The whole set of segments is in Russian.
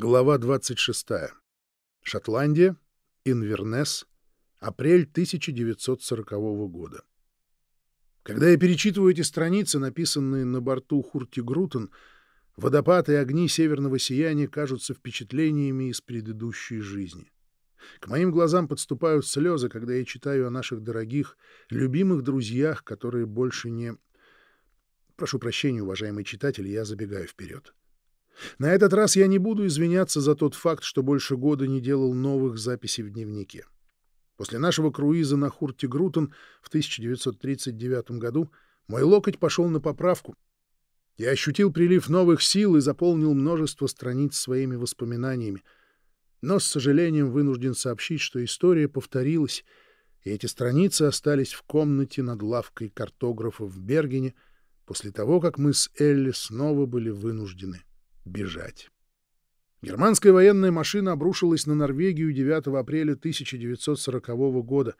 Глава 26. Шотландия, Инвернес, апрель 1940 года. Когда я перечитываю эти страницы, написанные на борту Хурти Грутен, водопад и огни северного сияния кажутся впечатлениями из предыдущей жизни. К моим глазам подступают слезы, когда я читаю о наших дорогих, любимых друзьях, которые больше не... Прошу прощения, уважаемый читатель, я забегаю вперед. На этот раз я не буду извиняться за тот факт, что больше года не делал новых записей в дневнике. После нашего круиза на Хурте Грутон в 1939 году мой локоть пошел на поправку. Я ощутил прилив новых сил и заполнил множество страниц своими воспоминаниями. Но, с сожалением, вынужден сообщить, что история повторилась, и эти страницы остались в комнате над лавкой картографа в Бергене после того, как мы с Элли снова были вынуждены бежать. Германская военная машина обрушилась на Норвегию 9 апреля 1940 года.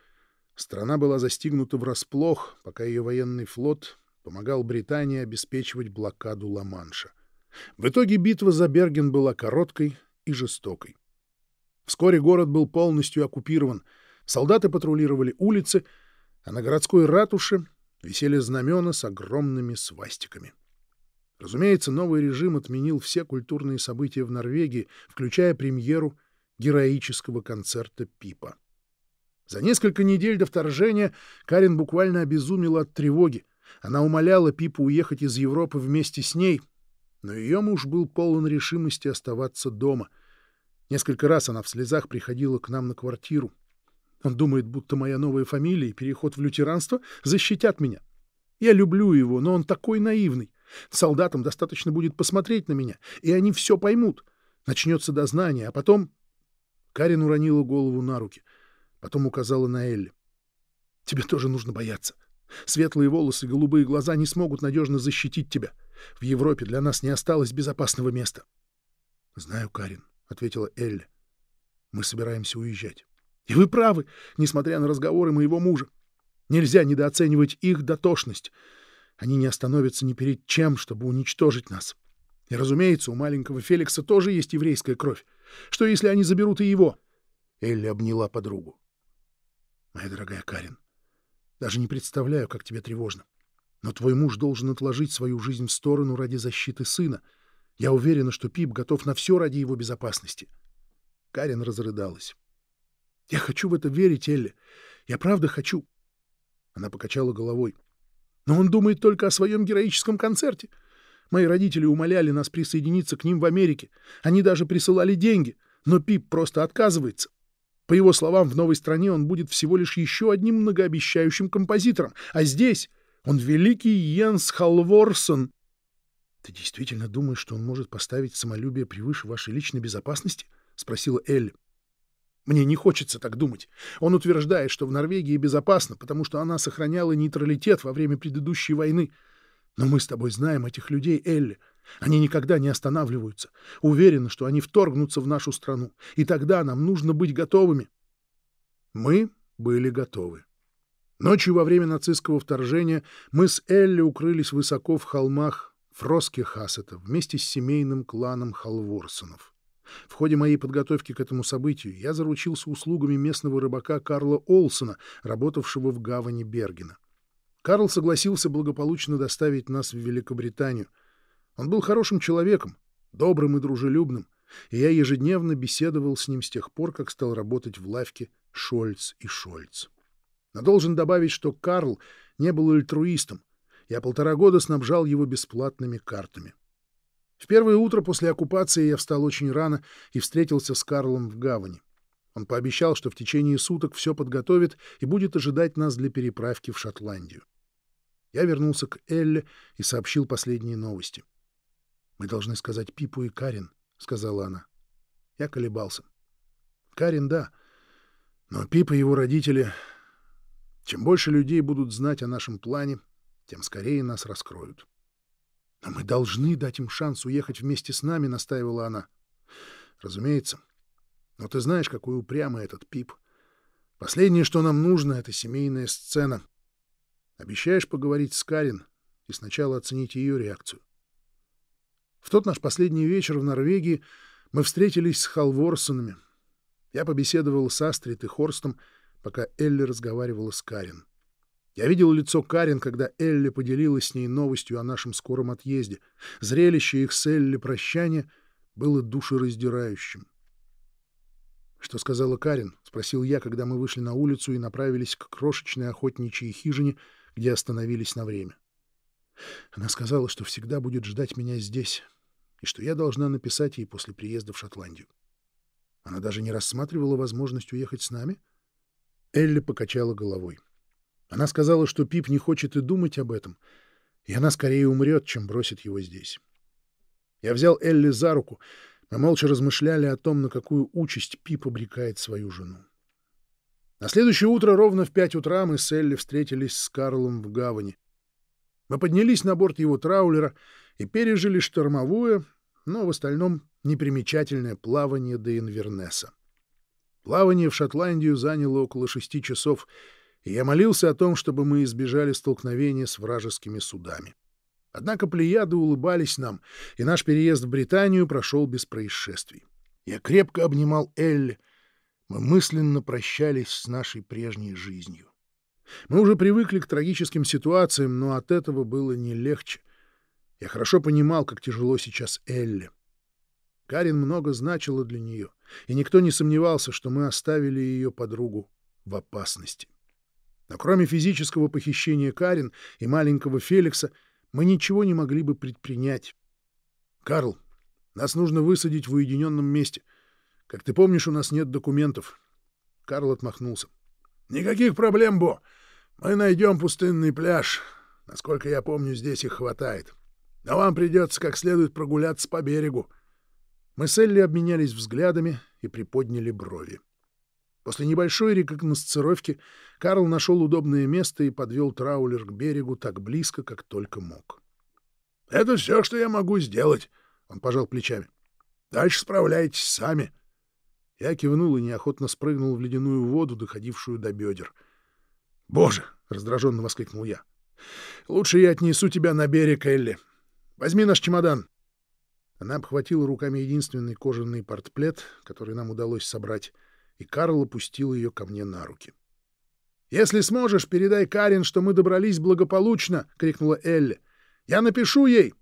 Страна была застигнута врасплох, пока ее военный флот помогал Британии обеспечивать блокаду Ла-Манша. В итоге битва за Берген была короткой и жестокой. Вскоре город был полностью оккупирован, солдаты патрулировали улицы, а на городской ратуше висели знамена с огромными свастиками. Разумеется, новый режим отменил все культурные события в Норвегии, включая премьеру героического концерта Пипа. За несколько недель до вторжения Карен буквально обезумела от тревоги. Она умоляла Пипу уехать из Европы вместе с ней, но ее муж был полон решимости оставаться дома. Несколько раз она в слезах приходила к нам на квартиру. Он думает, будто моя новая фамилия и переход в лютеранство защитят меня. Я люблю его, но он такой наивный. Солдатам достаточно будет посмотреть на меня, и они все поймут. Начнется дознание, а потом... Карин уронила голову на руки, потом указала на Элли. Тебе тоже нужно бояться. Светлые волосы и голубые глаза не смогут надежно защитить тебя. В Европе для нас не осталось безопасного места. — Знаю, Карин, — ответила Элли. — Мы собираемся уезжать. — И вы правы, несмотря на разговоры моего мужа. Нельзя недооценивать их дотошность. Они не остановятся ни перед чем, чтобы уничтожить нас. И, разумеется, у маленького Феликса тоже есть еврейская кровь. Что, если они заберут и его? Элли обняла подругу. Моя дорогая Карин, даже не представляю, как тебе тревожно. Но твой муж должен отложить свою жизнь в сторону ради защиты сына. Я уверена, что Пип готов на все ради его безопасности. Карин разрыдалась. Я хочу в это верить, Элли. Я правда хочу. Она покачала головой. Но он думает только о своем героическом концерте. Мои родители умоляли нас присоединиться к ним в Америке. Они даже присылали деньги. Но Пип просто отказывается. По его словам, в новой стране он будет всего лишь еще одним многообещающим композитором. А здесь он великий Йенс Халворсон. Ты действительно думаешь, что он может поставить самолюбие превыше вашей личной безопасности? — спросила Элли. Мне не хочется так думать. Он утверждает, что в Норвегии безопасно, потому что она сохраняла нейтралитет во время предыдущей войны. Но мы с тобой знаем этих людей, Элли. Они никогда не останавливаются. Уверены, что они вторгнутся в нашу страну. И тогда нам нужно быть готовыми. Мы были готовы. Ночью во время нацистского вторжения мы с Элли укрылись высоко в холмах Фроскехасета вместе с семейным кланом Халворсонов. В ходе моей подготовки к этому событию я заручился услугами местного рыбака Карла Олсона, работавшего в гавани Бергена. Карл согласился благополучно доставить нас в Великобританию. Он был хорошим человеком, добрым и дружелюбным, и я ежедневно беседовал с ним с тех пор, как стал работать в лавке Шольц и Шольц. Но должен добавить, что Карл не был альтруистом. Я полтора года снабжал его бесплатными картами. В первое утро после оккупации я встал очень рано и встретился с Карлом в гавани. Он пообещал, что в течение суток все подготовит и будет ожидать нас для переправки в Шотландию. Я вернулся к Элле и сообщил последние новости. «Мы должны сказать Пипу и Карин», — сказала она. Я колебался. «Карин, да. Но Пип и его родители... Чем больше людей будут знать о нашем плане, тем скорее нас раскроют». «Но мы должны дать им шанс уехать вместе с нами», — настаивала она. «Разумеется. Но ты знаешь, какой упрямый этот Пип. Последнее, что нам нужно, — это семейная сцена. Обещаешь поговорить с Карин и сначала оценить ее реакцию?» В тот наш последний вечер в Норвегии Мы встретились с Халворсонами. Я побеседовал с Астрид и Хорстом, пока Элли разговаривала с Карин. Я видел лицо Карин, когда Элли поделилась с ней новостью о нашем скором отъезде. Зрелище их с Элли прощания было душераздирающим. «Что сказала Карин?» — спросил я, когда мы вышли на улицу и направились к крошечной охотничьей хижине, где остановились на время. Она сказала, что всегда будет ждать меня здесь, и что я должна написать ей после приезда в Шотландию. Она даже не рассматривала возможность уехать с нами? Элли покачала головой. Она сказала, что Пип не хочет и думать об этом, и она скорее умрет, чем бросит его здесь. Я взял Элли за руку, мы молча размышляли о том, на какую участь Пип обрекает свою жену. На следующее утро ровно в пять утра мы с Элли встретились с Карлом в гавани. Мы поднялись на борт его траулера и пережили штормовое, но в остальном непримечательное плавание до Инвернеса. Плавание в Шотландию заняло около шести часов, и я молился о том, чтобы мы избежали столкновения с вражескими судами. Однако плеяды улыбались нам, и наш переезд в Британию прошел без происшествий. Я крепко обнимал Элли. Мы мысленно прощались с нашей прежней жизнью. Мы уже привыкли к трагическим ситуациям, но от этого было не легче. Я хорошо понимал, как тяжело сейчас Элли. Карин много значила для нее, и никто не сомневался, что мы оставили ее подругу в опасности. Но кроме физического похищения Карин и маленького Феликса, мы ничего не могли бы предпринять. «Карл, нас нужно высадить в уединенном месте. Как ты помнишь, у нас нет документов». Карл отмахнулся. «Никаких проблем, Бо. Мы найдем пустынный пляж. Насколько я помню, здесь их хватает. Но вам придется как следует прогуляться по берегу. Мы с Элли обменялись взглядами и приподняли брови. После небольшой рекогносцировки Карл нашел удобное место и подвел траулер к берегу так близко, как только мог. — Это все, что я могу сделать, — он пожал плечами. — Дальше справляйтесь сами. Я кивнул и неохотно спрыгнул в ледяную воду, доходившую до бедер. — «Боже!» — раздраженно воскликнул я. «Лучше я отнесу тебя на берег, Элли. Возьми наш чемодан». Она обхватила руками единственный кожаный портплет, который нам удалось собрать, и Карл опустил ее ко мне на руки. «Если сможешь, передай Карин, что мы добрались благополучно!» — крикнула Элли. «Я напишу ей!»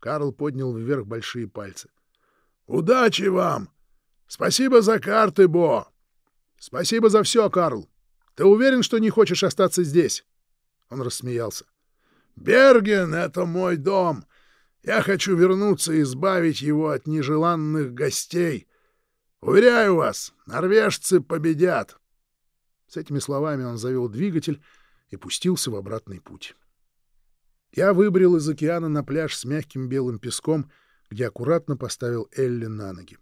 Карл поднял вверх большие пальцы. «Удачи вам! Спасибо за карты, Бо!» «Спасибо за все, Карл! Ты уверен, что не хочешь остаться здесь?» Он рассмеялся. «Берген — это мой дом. Я хочу вернуться и избавить его от нежеланных гостей. Уверяю вас, норвежцы победят!» С этими словами он завел двигатель и пустился в обратный путь. Я выбрел из океана на пляж с мягким белым песком, где аккуратно поставил Элли на ноги.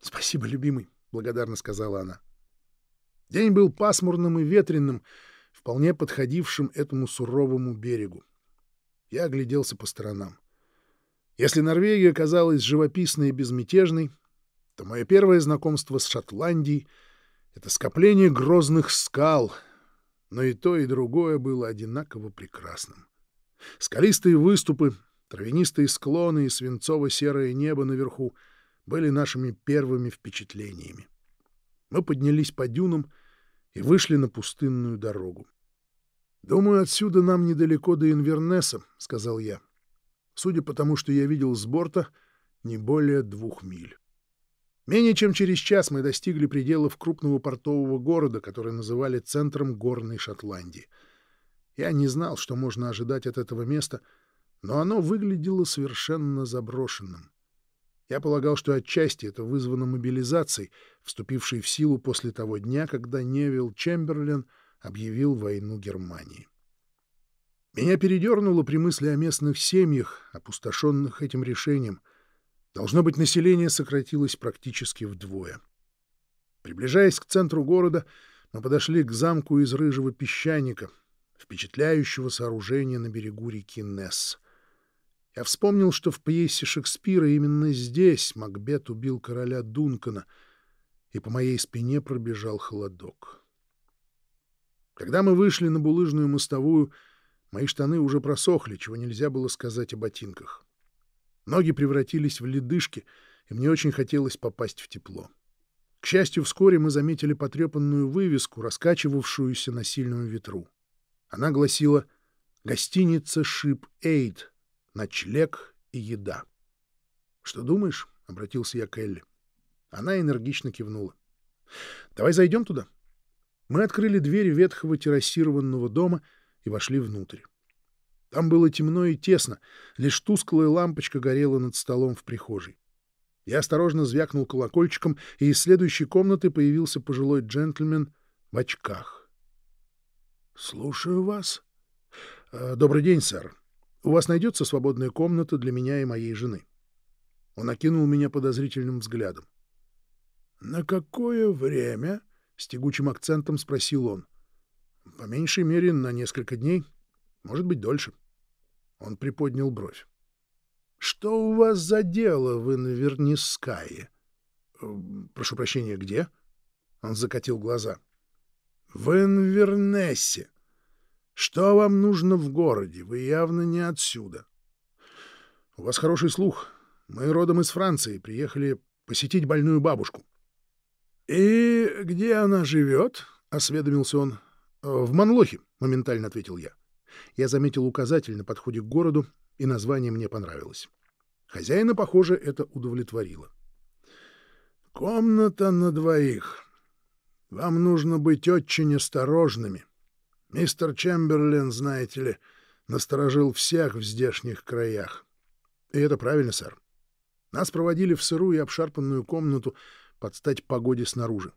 «Спасибо, любимый», — благодарно сказала она. День был пасмурным и ветреным, вполне подходившим этому суровому берегу. Я огляделся по сторонам. Если Норвегия казалась живописной и безмятежной, то мое первое знакомство с Шотландией — это скопление грозных скал, но и то, и другое было одинаково прекрасным. Скалистые выступы, травянистые склоны и свинцово-серое небо наверху были нашими первыми впечатлениями. Мы поднялись по дюнам и вышли на пустынную дорогу. «Думаю, отсюда нам недалеко до Инвернеса», — сказал я. Судя по тому, что я видел с борта, не более двух миль. Менее чем через час мы достигли пределов крупного портового города, который называли центром горной Шотландии. Я не знал, что можно ожидать от этого места, но оно выглядело совершенно заброшенным. Я полагал, что отчасти это вызвано мобилизацией, вступившей в силу после того дня, когда Невилл Чемберлен объявил войну Германии. Меня передернуло при мысли о местных семьях, опустошенных этим решением. Должно быть, население сократилось практически вдвое. Приближаясь к центру города, мы подошли к замку из рыжего песчаника, впечатляющего сооружения на берегу реки Несс — я вспомнил, что в пьесе Шекспира именно здесь Макбет убил короля Дункана, и по моей спине пробежал холодок. Когда мы вышли на булыжную мостовую, мои штаны уже просохли, чего нельзя было сказать о ботинках. Ноги превратились в ледышки, и мне очень хотелось попасть в тепло. К счастью, вскоре мы заметили потрепанную вывеску, раскачивавшуюся на сильном ветру. Она гласила «Гостиница Шип Эйд. Ночлег и еда». «Что думаешь?» — обратился я к Элли. Она энергично кивнула. «Давай зайдем туда». Мы открыли дверь ветхого террасированного дома и вошли внутрь. Там было темно и тесно, лишь тусклая лампочка горела над столом в прихожей. Я осторожно звякнул колокольчиком, и из следующей комнаты появился пожилой джентльмен в очках. — Слушаю вас. — Добрый день, сэр. У вас найдется свободная комната для меня и моей жены? Он окинул меня подозрительным взглядом. — На какое время? — с тягучим акцентом спросил он. — По меньшей мере, на несколько дней. Может быть, дольше. Он приподнял бровь. Что у вас за дело в Инвернискае? Э, прошу прощения, где? Он закатил глаза. В Инвернессе. Что вам нужно в городе? Вы явно не отсюда. У вас хороший слух. Мы родом из Франции, приехали посетить больную бабушку. И где она живет? осведомился он. В Манлохе, моментально ответил я. Я заметил указатель на подходе к городу и название мне понравилось. Хозяина, похоже, это удовлетворило. «Комната на двоих. Вам нужно быть очень осторожными. Мистер Чемберлен, знаете ли, насторожил всех в здешних краях. И это правильно, сэр. Нас проводили в сырую и обшарпанную комнату под стать погоде снаружи.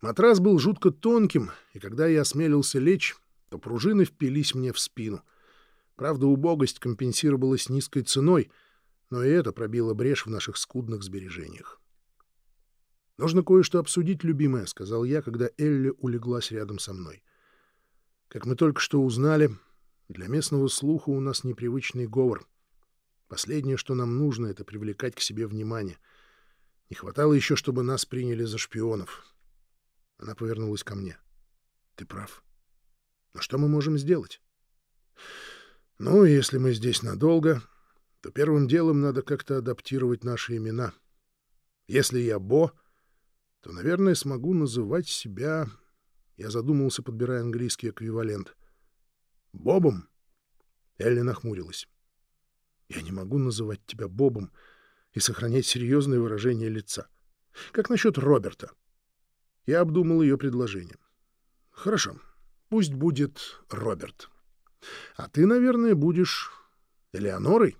Матрас был жутко тонким, и когда я осмелился лечь, то пружины впились мне в спину — Правда, убогость компенсировалась низкой ценой, но и это пробило брешь в наших скудных сбережениях. «Нужно кое-что обсудить, любимая», — сказал я, когда Элли улеглась рядом со мной. «Как мы только что узнали, для местного слуха у нас непривычный говор. Последнее, что нам нужно, — это привлекать к себе внимание. Не хватало еще, чтобы нас приняли за шпионов». Она повернулась ко мне. «Ты прав. Но что мы можем сделать?» Ну, если мы здесь надолго, то первым делом надо как-то адаптировать наши имена. Если я Бо, то, наверное, смогу называть себя... Я задумался, подбирая английский эквивалент. Бобом? Элли нахмурилась. Я не могу называть тебя Бобом и сохранять серьезное выражение лица. Как насчет Роберта? Я обдумал ее предложение. Хорошо, пусть будет Роберт. А ты, наверное, будешь Элеонорой,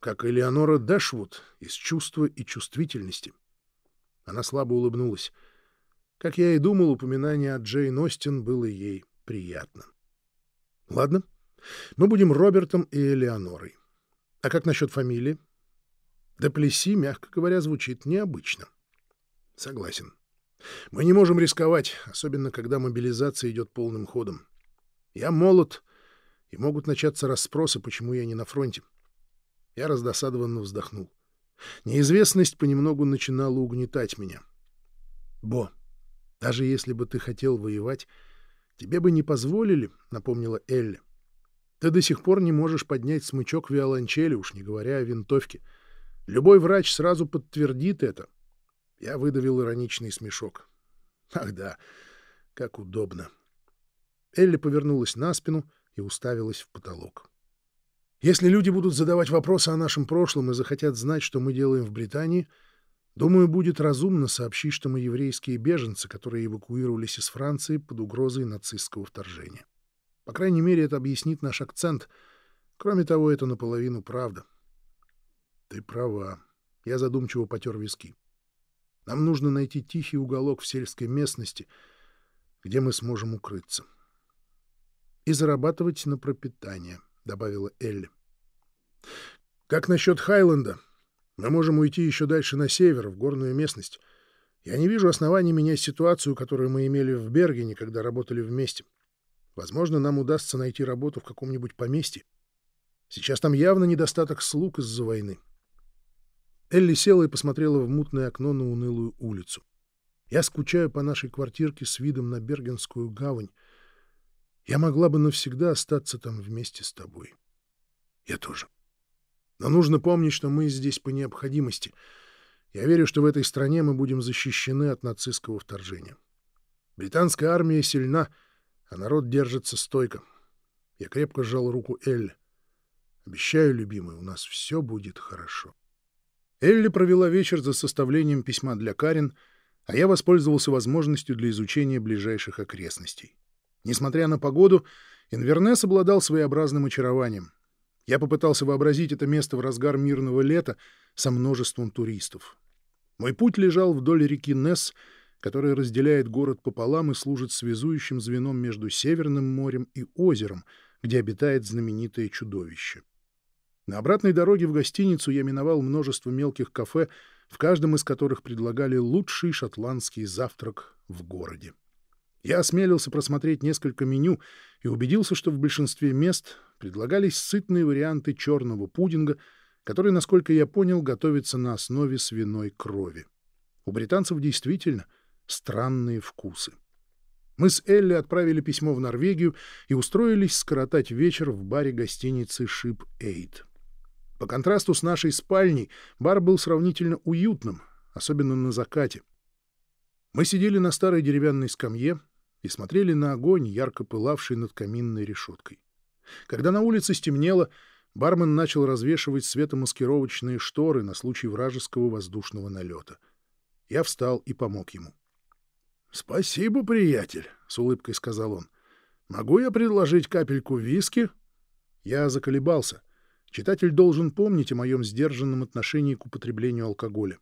как Элеонора Дэшвуд из «Чувства и чувствительности». Она слабо улыбнулась. Как я и думал, упоминание о Джейн Остин было ей приятно. Ладно, мы будем Робертом и Элеонорой. А как насчет фамилии? Деплеси, мягко говоря, звучит необычно. Согласен. Мы не можем рисковать, особенно когда мобилизация идет полным ходом. Я молод и могут начаться расспросы, почему я не на фронте. Я раздосадованно вздохнул. Неизвестность понемногу начинала угнетать меня. «Бо, даже если бы ты хотел воевать, тебе бы не позволили», — напомнила Элли. «Ты до сих пор не можешь поднять смычок виолончели, уж не говоря о винтовке. Любой врач сразу подтвердит это». Я выдавил ироничный смешок. «Ах да, как удобно». Элли повернулась на спину и уставилась в потолок. Если люди будут задавать вопросы о нашем прошлом и захотят знать, что мы делаем в Британии, думаю, будет разумно сообщить, что мы еврейские беженцы, которые эвакуировались из Франции под угрозой нацистского вторжения. По крайней мере, это объяснит наш акцент. Кроме того, это наполовину правда. Ты права. Я задумчиво потер виски. Нам нужно найти тихий уголок в сельской местности, где мы сможем укрыться. — и зарабатывать на пропитание», — добавила Элли. «Как насчет Хайленда? Мы можем уйти еще дальше на север, в горную местность. Я не вижу оснований менять ситуацию, которую мы имели в Бергене, когда работали вместе. Возможно, нам удастся найти работу в каком-нибудь поместье. Сейчас там явно недостаток слуг из-за войны». Элли села и посмотрела в мутное окно на унылую улицу. «Я скучаю по нашей квартирке с видом на Бергенскую гавань, я могла бы навсегда остаться там вместе с тобой. Я тоже. Но нужно помнить, что мы здесь по необходимости. Я верю, что в этой стране мы будем защищены от нацистского вторжения. Британская армия сильна, а народ держится стойко. Я крепко сжал руку Элли. Обещаю, любимый, у нас все будет хорошо. Элли провела вечер за составлением письма для Карен, а я воспользовался возможностью для изучения ближайших окрестностей. Несмотря на погоду, Инвернес обладал своеобразным очарованием. Я попытался вообразить это место в разгар мирного лета со множеством туристов. Мой путь лежал вдоль реки Несс, которая разделяет город пополам и служит связующим звеном между Северным морем и озером, где обитает знаменитое чудовище. На обратной дороге в гостиницу я миновал множество мелких кафе, в каждом из которых предлагали лучший шотландский завтрак в городе. Я осмелился просмотреть несколько меню и убедился, что в большинстве мест предлагались сытные варианты черного пудинга, который, насколько я понял, готовится на основе свиной крови. У британцев действительно странные вкусы. Мы с Элли отправили письмо в Норвегию и устроились скоротать вечер в баре гостиницы «Шип Эйд». По контрасту с нашей спальней бар был сравнительно уютным, особенно на закате. Мы сидели на старой деревянной скамье и смотрели на огонь, ярко пылавший над каминной решеткой. Когда на улице стемнело, бармен начал развешивать светомаскировочные шторы на случай вражеского воздушного налета. Я встал и помог ему. — Спасибо, приятель, — с улыбкой сказал он. — Могу я предложить капельку виски? Я заколебался. Читатель должен помнить о моем сдержанном отношении к употреблению алкоголя.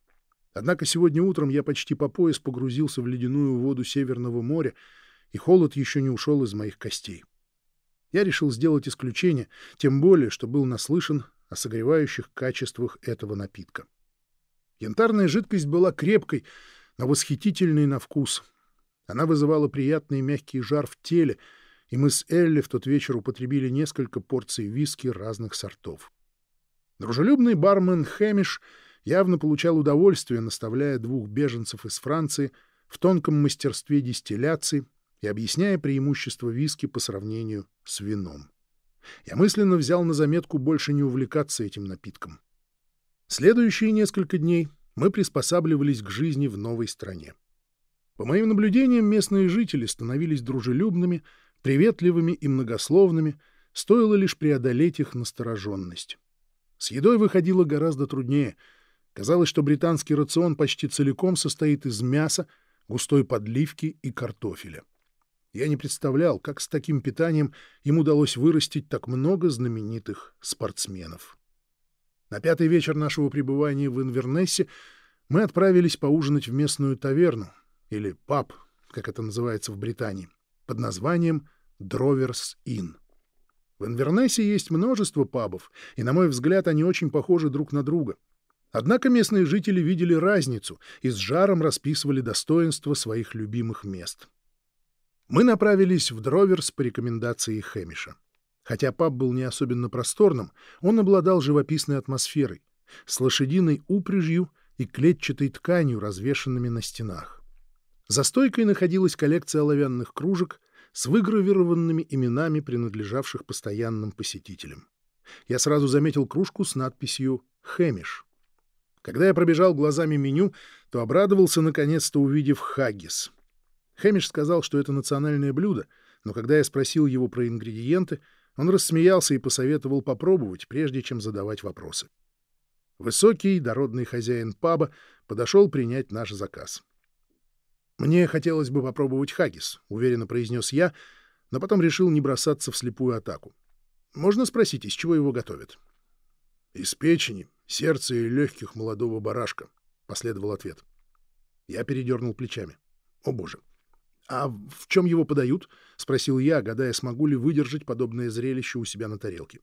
Однако сегодня утром я почти по пояс погрузился в ледяную воду Северного моря, и холод еще не ушел из моих костей. Я решил сделать исключение, тем более, что был наслышан о согревающих качествах этого напитка. Янтарная жидкость была крепкой, но восхитительной на вкус. Она вызывала приятный мягкий жар в теле, и мы с Элли в тот вечер употребили несколько порций виски разных сортов. Дружелюбный бармен Хэмиш явно получал удовольствие, наставляя двух беженцев из Франции в тонком мастерстве дистилляции и объясняя преимущества виски по сравнению с вином. Я мысленно взял на заметку больше не увлекаться этим напитком. Следующие несколько дней мы приспосабливались к жизни в новой стране. По моим наблюдениям, местные жители становились дружелюбными, приветливыми и многословными, стоило лишь преодолеть их настороженность. С едой выходило гораздо труднее. Казалось, что британский рацион почти целиком состоит из мяса, густой подливки и картофеля. Я не представлял, как с таким питанием им удалось вырастить так много знаменитых спортсменов. На пятый вечер нашего пребывания в Инвернессе мы отправились поужинать в местную таверну, или паб, как это называется в Британии, под названием Дроверс Inn. В Инвернессе есть множество пабов, и, на мой взгляд, они очень похожи друг на друга. Однако местные жители видели разницу и с жаром расписывали достоинства своих любимых мест. Мы направились в Дроверс по рекомендации Хэмиша. Хотя паб был не особенно просторным, он обладал живописной атмосферой, с лошадиной упряжью и клетчатой тканью, развешанными на стенах. За стойкой находилась коллекция оловянных кружек с выгравированными именами принадлежавших постоянным посетителям. Я сразу заметил кружку с надписью «Хэмиш». Когда я пробежал глазами меню, то обрадовался, наконец-то увидев хаггис — Хэмиш сказал, что это национальное блюдо, но когда я спросил его про ингредиенты, он рассмеялся и посоветовал попробовать, прежде чем задавать вопросы. Высокий, дородный хозяин паба подошел принять наш заказ. «Мне хотелось бы попробовать хагис», — уверенно произнес я, но потом решил не бросаться в слепую атаку. «Можно спросить, из чего его готовят?» «Из печени, сердца и легких молодого барашка», — последовал ответ. Я передернул плечами. «О, боже!» «А в чем его подают?» — спросил я, гадая, смогу ли выдержать подобное зрелище у себя на тарелке.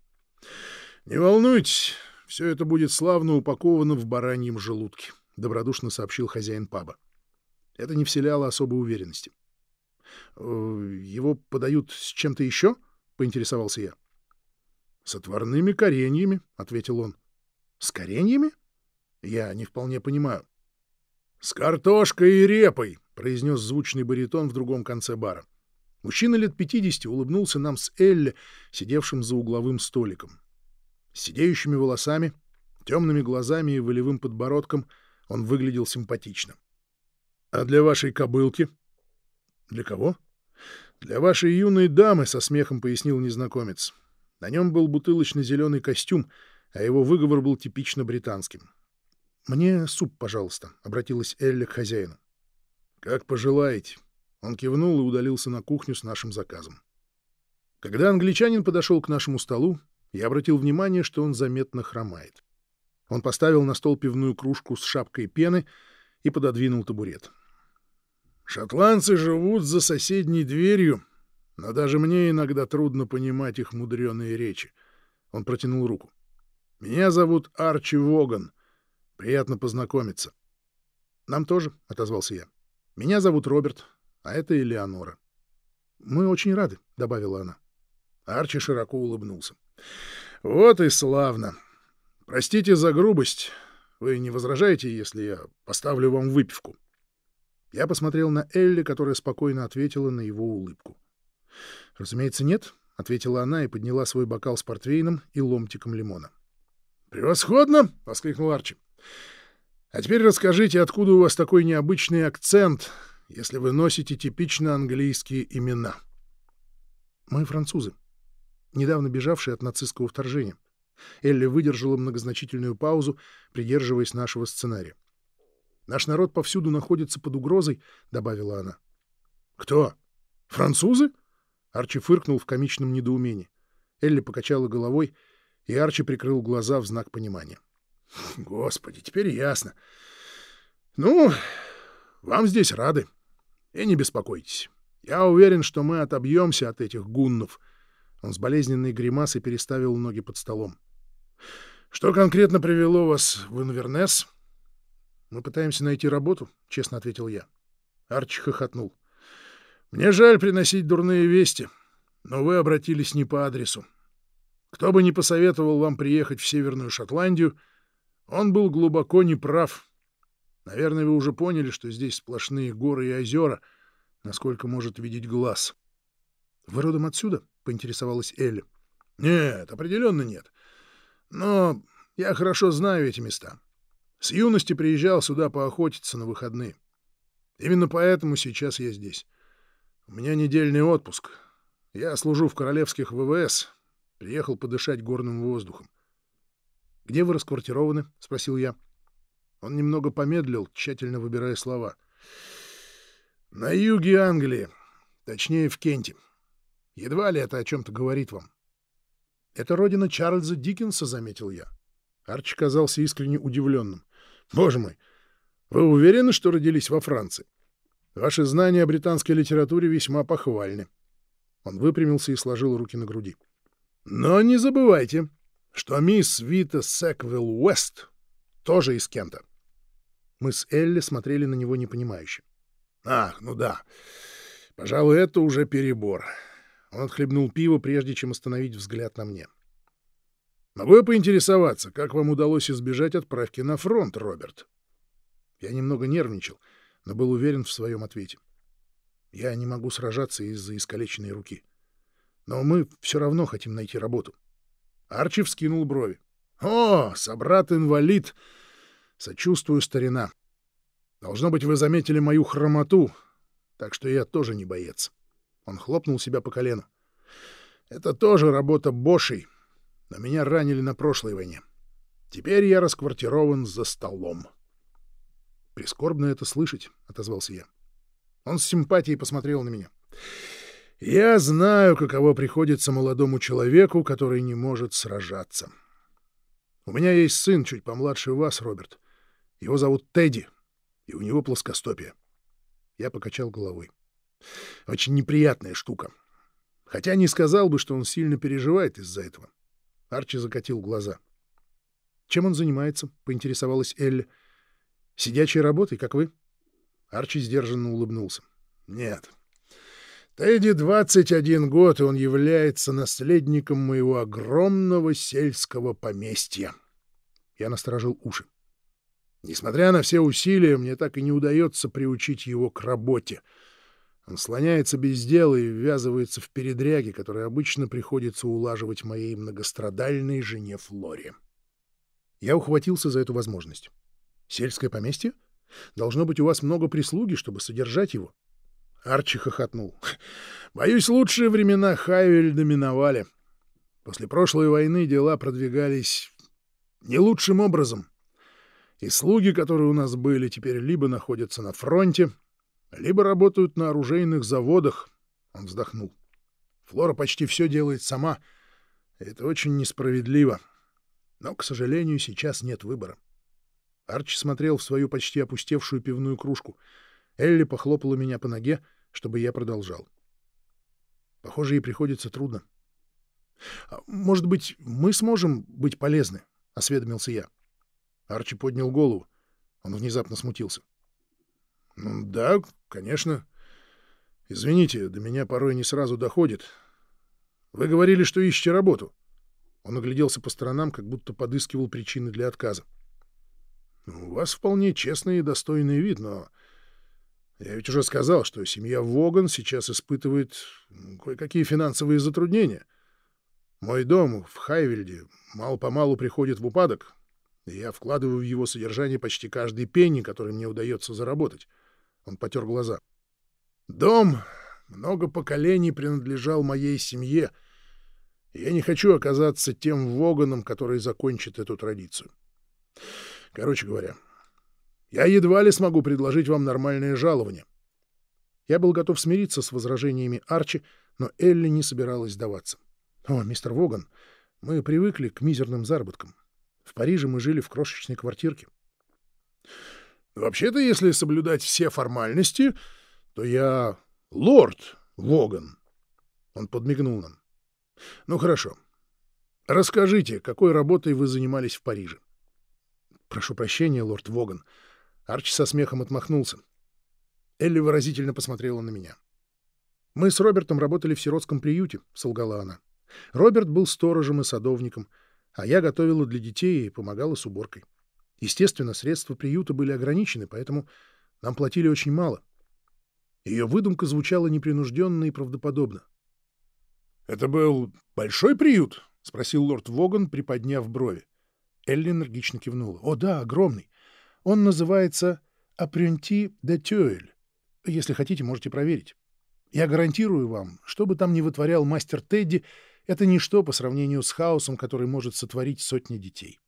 «Не волнуйтесь, все это будет славно упаковано в бараньем желудке», — добродушно сообщил хозяин паба. Это не вселяло особой уверенности. «Э, «Его подают с чем-то еще?» — поинтересовался я. «С отварными кореньями», — ответил он. «С кореньями?» «Я не вполне понимаю». «С картошкой и репой», — произнес звучный баритон в другом конце бара. Мужчина лет пятидесяти улыбнулся нам с Элли, сидевшим за угловым столиком. С сидеющими волосами, темными глазами и волевым подбородком Он выглядел симпатично. — А для вашей кобылки? — Для кого? — Для вашей юной дамы, — со смехом пояснил незнакомец. На нем был бутылочно-зеленый костюм, а его выговор был типично британским. — Мне суп, пожалуйста, — обратилась Элли к хозяину. — Как пожелаете. Он кивнул и удалился на кухню с нашим заказом. Когда англичанин подошел к нашему столу, я обратил внимание, что он заметно хромает. Он поставил на стол пивную кружку с шапкой пены и пододвинул табурет. «Шотландцы живут за соседней дверью, но даже мне иногда трудно понимать их мудреные речи». Он протянул руку. «Меня зовут Арчи Воган. Приятно познакомиться». «Нам тоже», — отозвался я. «Меня зовут Роберт, а это Элеонора». «Мы очень рады», — добавила она. Арчи широко улыбнулся. «Вот и славно. Простите за грубость. Вы не возражаете, если я поставлю вам выпивку?» Я посмотрел на Элли, которая спокойно ответила на его улыбку. «Разумеется, нет», — ответила она и подняла свой бокал с портвейном и ломтиком лимона. «Превосходно!» — воскликнул Арчи. «А теперь расскажите, откуда у вас такой необычный акцент, если вы носите типично английские имена?» «Мы французы», недавно бежавший от нацистского вторжения. Элли выдержала многозначительную паузу, придерживаясь нашего сценария. «Наш народ повсюду находится под угрозой», — добавила она. «Кто? Французы?» Арчи фыркнул в комичном недоумении. Элли покачала головой, и Арчи прикрыл глаза в знак понимания. «Господи, теперь ясно. Ну, вам здесь рады. И не беспокойтесь. Я уверен, что мы отобьемся от этих гуннов». Он с болезненной гримасой переставил ноги под столом. «Что конкретно привело вас в Инвернес?» «Мы пытаемся найти работу», — честно ответил я. Арчи хохотнул. «Мне жаль приносить дурные вести, но вы обратились не по адресу. Кто бы ни посоветовал вам приехать в Северную Шотландию, он был глубоко неправ. Наверное, вы уже поняли, что здесь сплошные горы и озера, насколько может видеть глаз. Вы родом отсюда? — поинтересовалась Элли. — Нет, определенно нет. Но я хорошо знаю эти места. С юности приезжал сюда поохотиться на выходные. Именно поэтому сейчас я здесь. У меня недельный отпуск. Я служу в королевских ВВС. Приехал подышать горным воздухом. — Где вы расквартированы? — спросил я. Он немного помедлил, тщательно выбирая слова. — На юге Англии, точнее, в Кенте. — Едва ли это о чем-то говорит вам. — Это родина Чарльза Диккенса, — заметил я. Арчи казался искренне удивленным. — Боже мой, вы уверены, что родились во Франции? Ваши знания о британской литературе весьма похвальны. Он выпрямился и сложил руки на груди. — Но не забывайте, что мисс Вита Секвилл Уэст тоже из Кента. Мы с Элли смотрели на него непонимающе. — Ах, ну да. Пожалуй, это уже перебор. Он отхлебнул пиво, прежде чем остановить взгляд на мне. «Могу я поинтересоваться, как вам удалось избежать отправки на фронт, Роберт?» Я немного нервничал, но был уверен в своем ответе. Я не могу сражаться из-за искалеченной руки. Но мы все равно хотим найти работу. Арчи вскинул брови. «О, собрат-инвалид! Сочувствую, старина. Должно быть, вы заметили мою хромоту, так что я тоже не боец». Он хлопнул себя по колену. «Это тоже работа Бошей, но меня ранили на прошлой войне. Теперь я расквартирован за столом». «Прискорбно это слышать», — отозвался я. Он с симпатией посмотрел на меня. «Я знаю, каково приходится молодому человеку, который не может сражаться. У меня есть сын, чуть помладше вас, Роберт. Его зовут Тедди, и у него плоскостопие». Я покачал головой. Очень неприятная штука. Хотя не сказал бы, что он сильно переживает из-за этого. Арчи закатил глаза. «Чем он занимается?» — поинтересовалась Элли. «Сидячей работой, как вы?» Арчи сдержанно улыбнулся. «Нет. Тедди 21 год, и он является наследником моего огромного сельского поместья». Я насторожил уши. Несмотря на все усилия, мне так и не удается приучить его к работе — он слоняется без дела и ввязывается в передряги, которые обычно приходится улаживать моей многострадальной жене Флоре. Я ухватился за эту возможность. Сельское поместье? Должно быть у вас много прислуги, чтобы содержать его. Арчи хохотнул. Боюсь, лучшие времена Хайвельда миновали. После прошлой войны дела продвигались не лучшим образом. И слуги, которые у нас были, теперь либо находятся на фронте, либо работают на оружейных заводах. Он вздохнул. Флора почти все делает сама. Это очень несправедливо. Но, к сожалению, сейчас нет выбора. Арчи смотрел в свою почти опустевшую пивную кружку. Элли похлопала меня по ноге, чтобы я продолжал. Похоже, ей приходится трудно. А, «Может быть, мы сможем быть полезны?» — осведомился я. Арчи поднял голову. Он внезапно смутился. «Ну да, конечно. Извините, до меня порой не сразу доходит. Вы говорили, что ищете работу». Он огляделся по сторонам, как будто подыскивал причины для отказа. «У вас вполне честный и достойный вид, но я ведь уже сказал, что семья Воган сейчас испытывает кое-какие финансовые затруднения. Мой дом в Хайвельде мало-помалу приходит в упадок, и я вкладываю в его содержание почти каждый пенни, который мне удается заработать. Он потер глаза. Дом много поколений принадлежал моей семье, я не хочу оказаться тем Воганом, который закончит эту традицию. Короче говоря, я едва ли смогу предложить вам нормальное жалование. Я был готов смириться с возражениями Арчи, но Элли не собиралась сдаваться. — О, мистер Воган, мы привыкли к мизерным заработкам. В Париже мы жили в крошечной квартирке. — Вообще-то, если соблюдать все формальности, то я лорд Воган. Он подмигнул нам. — Ну, хорошо. Расскажите, какой работой вы занимались в Париже? — Прошу прощения, лорд Воган. Арчи со смехом отмахнулся. Элли выразительно посмотрела на меня. «Мы с Робертом работали в сиротском приюте», — солгала она. Роберт был сторожем и садовником, а я готовила для детей и помогала с уборкой. Естественно, средства приюта были ограничены, поэтому нам платили очень мало. Ее выдумка звучала непринужденно и правдоподобно. «Это был большой приют?» — спросил лорд Воган, приподняв брови. Элли энергично кивнула. «О да, огромный. Он называется «Апренти де Тюэль». Если хотите, можете проверить. Я гарантирую вам, что бы там ни вытворял мастер Тедди, это ничто по сравнению с хаосом, который может сотворить сотни детей.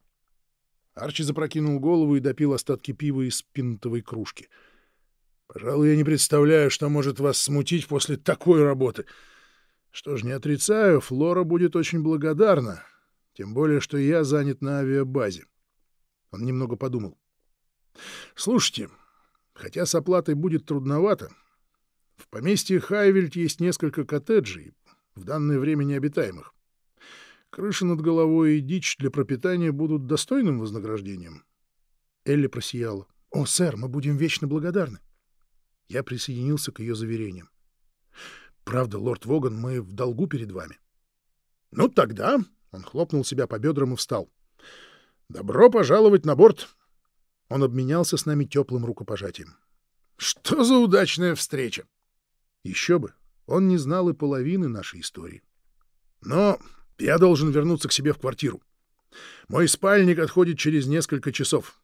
Арчи запрокинул голову и допил остатки пива из пинтовой кружки. «Пожалуй, я не представляю, что может вас смутить после такой работы. Что ж, не отрицаю, Флора будет очень благодарна, тем более, что я занят на авиабазе». Он немного подумал. Слушайте, хотя с оплатой будет трудновато, в поместье Хайвельд есть несколько коттеджей, в данное время необитаемых. Крыша над головой и дичь для пропитания будут достойным вознаграждением. Элли просияла. «О, сэр, мы будем вечно благодарны!» Я присоединился к ее заверениям. «Правда, лорд Воган, мы в долгу перед вами». «Ну, тогда...» — он хлопнул себя по бедрам и встал. «Добро пожаловать на борт!» Он обменялся с нами теплым рукопожатием. Что за удачная встреча! Еще бы, он не знал и половины нашей истории. Но я должен вернуться к себе в квартиру. Мой спальник отходит через несколько часов.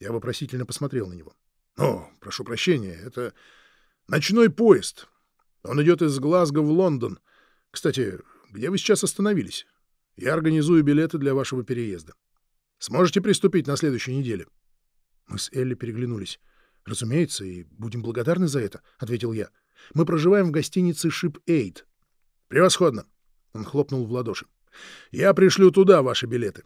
Я вопросительно посмотрел на него. О, прошу прощения, это ночной поезд. Он идет из Глазго в Лондон. Кстати, где вы сейчас остановились? Я организую билеты для вашего переезда. Сможете приступить на следующей неделе? — мы с Элли переглянулись. «Разумеется, и будем благодарны за это», — ответил я. «Мы проживаем в гостинице «Шип Эйд». «Превосходно!» — он хлопнул в ладоши. «Я пришлю туда ваши билеты».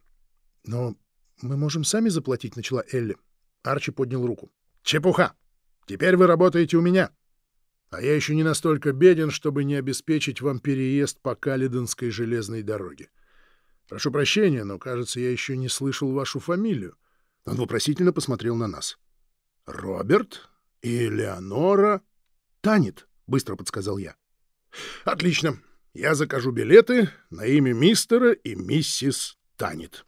«Но мы можем сами заплатить», — начала Элли. Арчи поднял руку. «Чепуха! Теперь вы работаете у меня. А я еще не настолько беден, чтобы не обеспечить вам переезд по Калидонской железной дороге. Прошу прощения, но, кажется, я еще не слышал вашу фамилию. Он вопросительно посмотрел на нас. «Роберт? И Леонора?» «Танет», — быстро подсказал я. «Отлично. Я закажу билеты на имя мистера и миссис Танет».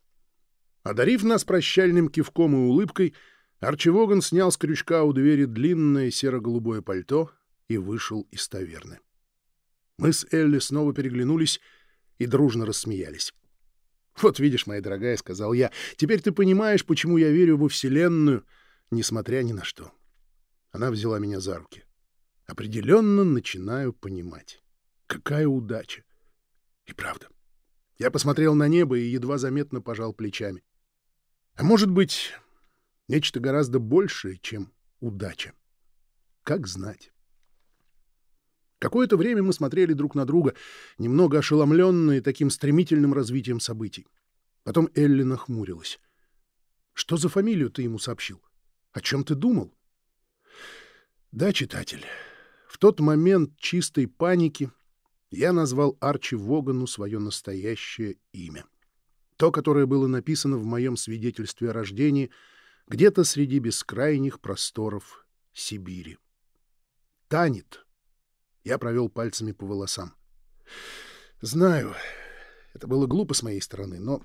Одарив нас прощальным кивком и улыбкой, Арчи Воган снял с крючка у двери длинное серо-голубое пальто и вышел из таверны. Мы с Элли снова переглянулись и дружно рассмеялись. «Вот видишь, моя дорогая», — сказал я, — «теперь ты понимаешь, почему я верю во Вселенную, несмотря ни на что». Она взяла меня за руки. Определенно начинаю понимать. Какая удача! И правда. Я посмотрел на небо и едва заметно пожал плечами. А может быть, нечто гораздо большее, чем удача. Как знать. Какое-то время мы смотрели друг на друга, немного ошеломленные таким стремительным развитием событий. Потом Элли нахмурилась. «Что за фамилию ты ему сообщил? О чем ты думал?» «Да, читатель, в тот момент чистой паники я назвал Арчи Вогану свое настоящее имя. То, которое было написано в моем свидетельстве о рождении где-то среди бескрайних просторов Сибири. Танет. Я провел пальцами по волосам. Знаю, это было глупо с моей стороны, но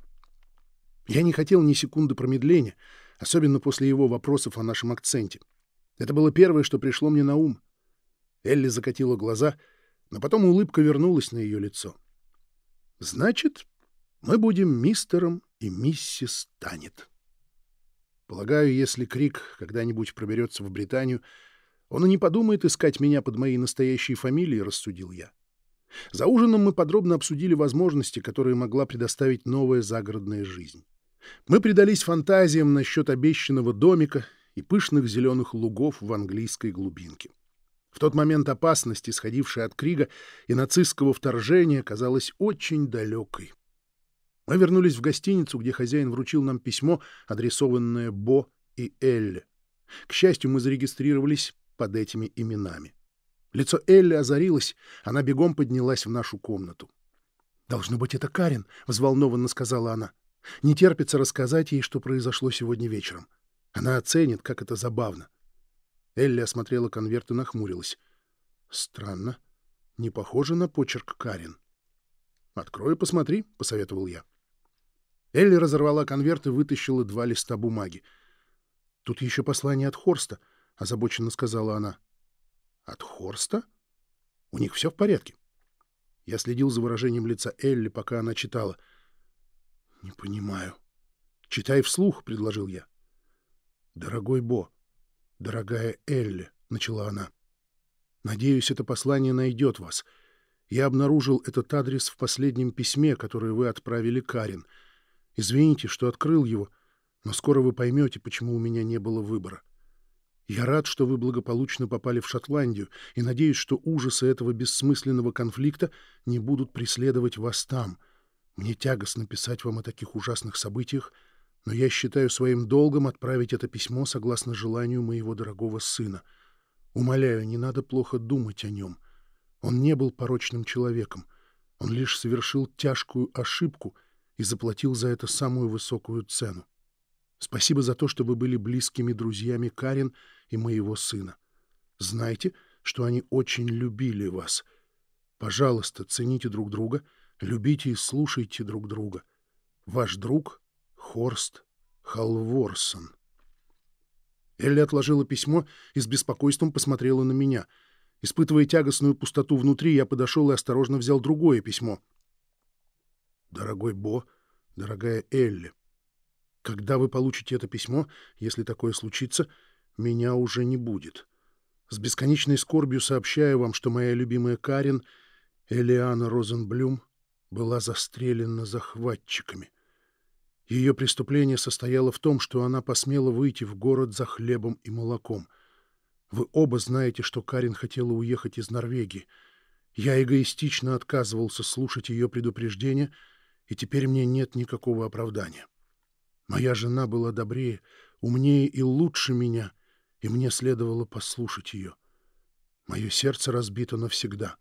я не хотел ни секунды промедления, особенно после его вопросов о нашем акценте. Это было первое, что пришло мне на ум. Элли закатила глаза — но потом улыбка вернулась на ее лицо. «Значит, мы будем мистером и миссис Танет. Полагаю, если Крик когда-нибудь проберется в Британию, он и не подумает искать меня под моей настоящей фамилией, рассудил я. За ужином мы подробно обсудили возможности, которые могла предоставить новая загородная жизнь. Мы предались фантазиям насчет обещанного домика и пышных зеленых лугов в английской глубинке. Тот момент опасность, исходившая от Крига и нацистского вторжения, казалась очень далекой. Мы вернулись в гостиницу, где хозяин вручил нам письмо, адресованное Бо и Элле. К счастью, мы зарегистрировались под этими именами. Лицо Элли озарилось, она бегом поднялась в нашу комнату. «Должно быть, это Карин», — взволнованно сказала она. «Не терпится рассказать ей, что произошло сегодня вечером. Она оценит, как это забавно». Элли осмотрела конверт и нахмурилась. «Странно. Не похоже на почерк Карин». «Открой и посмотри», — посоветовал я. Элли разорвала конверт и вытащила два листа бумаги. «Тут еще послание от Хорста», — озабоченно сказала она. «От Хорста? У них все в порядке?» Я следил за выражением лица Элли, пока она читала. «Не понимаю». «Читай вслух», — предложил я. «Дорогой Бо, «Дорогая Элли», — начала она, — «надеюсь, это послание найдет вас. Я обнаружил этот адрес в последнем письме, которое вы отправили Карин. Извините, что открыл его, но скоро вы поймете, почему у меня не было выбора. Я рад, что вы благополучно попали в Шотландию, и надеюсь, что ужасы этого бессмысленного конфликта не будут преследовать вас там. Мне тягостно писать вам о таких ужасных событиях, — но я считаю своим долгом отправить это письмо согласно желанию моего дорогого сына. Умоляю, не надо плохо думать о нем. Он не был порочным человеком. Он лишь совершил тяжкую ошибку и заплатил за это самую высокую цену. Спасибо за то, что вы были близкими друзьями Карин и моего сына. Знайте, что они очень любили вас. Пожалуйста, цените друг друга, любите и слушайте друг друга. Ваш друг Хорст Халворсон. Элли отложила письмо и с беспокойством посмотрела на меня. Испытывая тягостную пустоту внутри, я подошел и осторожно взял другое письмо. «Дорогой Бо, дорогая Элли, когда вы получите это письмо, если такое случится, меня уже не будет. С бесконечной скорбью сообщаю вам, что моя любимая Карин, Элиана Розенблюм, была застрелена захватчиками. Ее преступление состояло в том, что она посмела выйти в город за хлебом и молоком. Вы оба знаете, что Карин хотела уехать из Норвегии. Я эгоистично отказывался слушать ее предупреждения, и теперь мне нет никакого оправдания. Моя жена была добрее, умнее и лучше меня, и мне следовало послушать ее. Мое сердце разбито навсегда.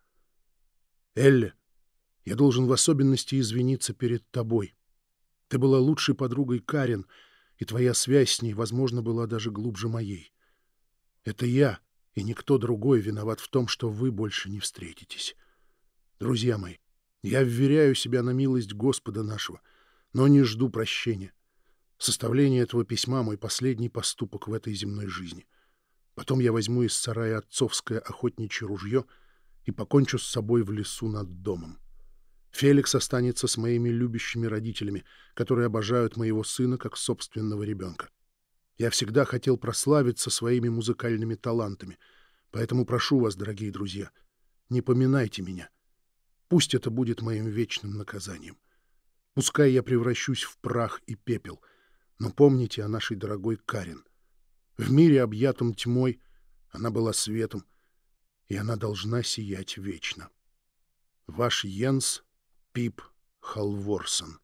Элли, я должен в особенности извиниться перед тобой. Ты была лучшей подругой Карен, и твоя связь с ней, возможно, была даже глубже моей. Это я и никто другой виноват в том, что вы больше не встретитесь. Друзья мои, я вверяю себя на милость Господа нашего, но не жду прощения. Составление этого письма — мой последний поступок в этой земной жизни. Потом я возьму из сарая отцовское охотничье ружье и покончу с собой в лесу над домом. Феликс останется с моими любящими родителями, которые обожают моего сына как собственного ребенка. Я всегда хотел прославиться своими музыкальными талантами, поэтому прошу вас, дорогие друзья, не поминайте меня. Пусть это будет моим вечным наказанием. Пускай я превращусь в прах и пепел, но помните о нашей дорогой Карин. В мире, объятом тьмой, она была светом, и она должна сиять вечно. Ваш Йенс Пип Халворсон.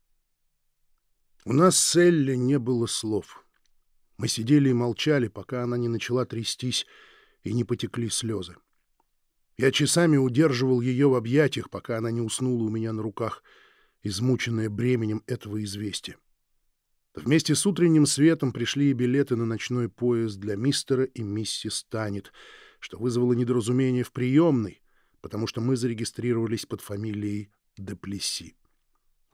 У нас с Элли не было слов. Мы сидели и молчали, пока она не начала трястись и не потекли слезы. Я часами удерживал ее в объятиях, пока она не уснула у меня на руках, измученная бременем этого известия. Вместе с утренним светом пришли и билеты на ночной поезд для мистера и миссис Танет, что вызвало недоразумение в приемной, потому что мы зарегистрировались под фамилией де Плесси.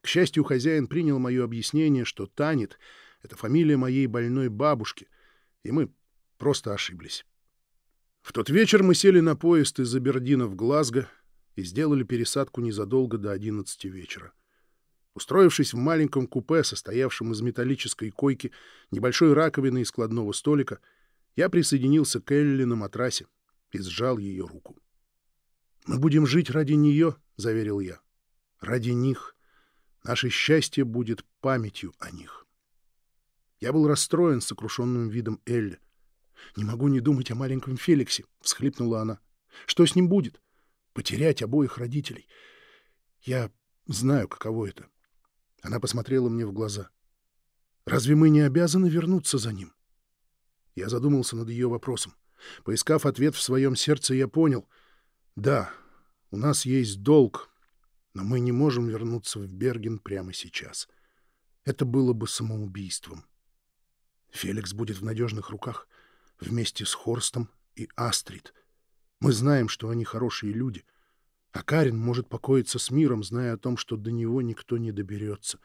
К счастью, хозяин принял мое объяснение, что Танет — это фамилия моей больной бабушки, и мы просто ошиблись. В тот вечер мы сели на поезд из Абердина в Глазго и сделали пересадку незадолго до 11 вечера. Устроившись в маленьком купе, состоявшем из металлической койки, небольшой раковины и складного столика, я присоединился к Элли на матрасе и сжал ее руку. «Мы будем жить ради нее», — заверил я. «Ради них. Наше счастье будет памятью о них». Я был расстроен сокрушенным видом Элли. «Не могу не думать о маленьком Феликсе», — всхлипнула она. «Что с ним будет? Потерять обоих родителей. Я знаю, каково это». Она посмотрела мне в глаза. «Разве мы не обязаны вернуться за ним?» Я задумался над ее вопросом. Поискав ответ в своем сердце, я понял. «Да, у нас есть долг, но мы не можем вернуться в Берген прямо сейчас. Это было бы самоубийством. Феликс будет в надежных руках вместе с Хорстом и Астрид. Мы знаем, что они хорошие люди, а Карин может покоиться с миром, зная о том, что до него никто не доберется.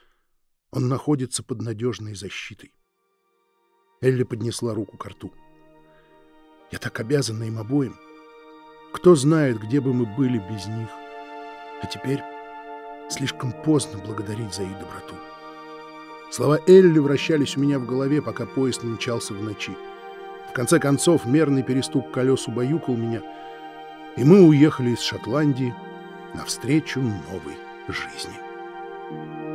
Он находится под надежной защитой. Элли поднесла руку к рту. «Я так обязана им обоим. Кто знает, где бы мы были без них. А теперь слишком поздно благодарить за их доброту». Слова Элли вращались у меня в голове, пока поезд мчался в ночи. В конце концов, мерный перестук колес убаюкал меня, и мы уехали из Шотландии навстречу новой жизни.